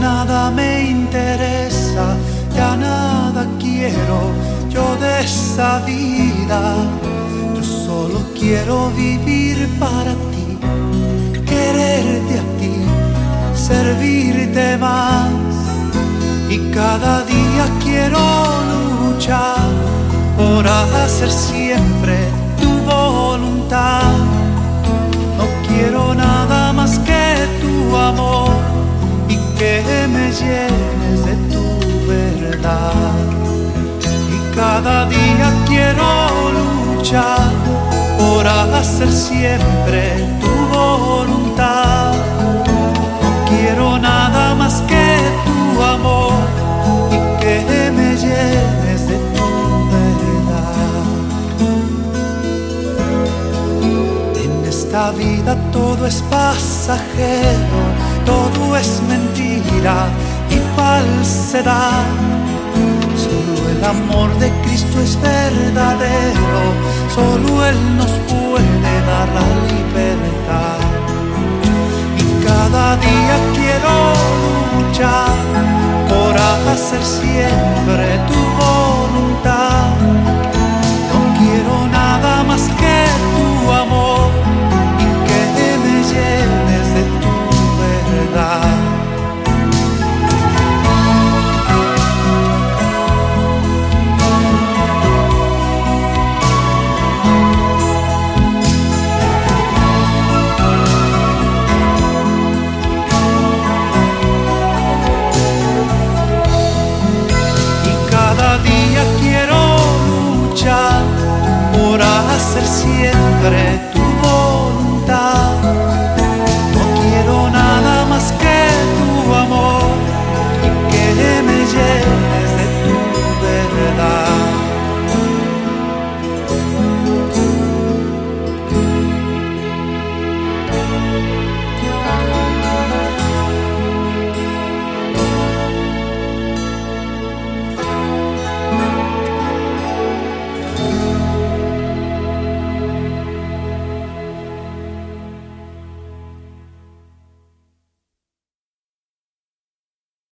nada me interesa, ya nada quiero yo de esa vida. Yo solo quiero vivir para ti, quererte a ti, servirte más. Y cada día quiero luchar por hacer siempre cada día quiero luchar por hacer siempre tu voluntad. No quiero nada más que tu amor y que me llenes de tu verdad. En esta vida todo es pasajero, todo es mentira y falsedad. El amor de Cristo es verdadero, solo Él nos puede dar la libertad. Y cada día quiero luchar por hacer siempre tu siempre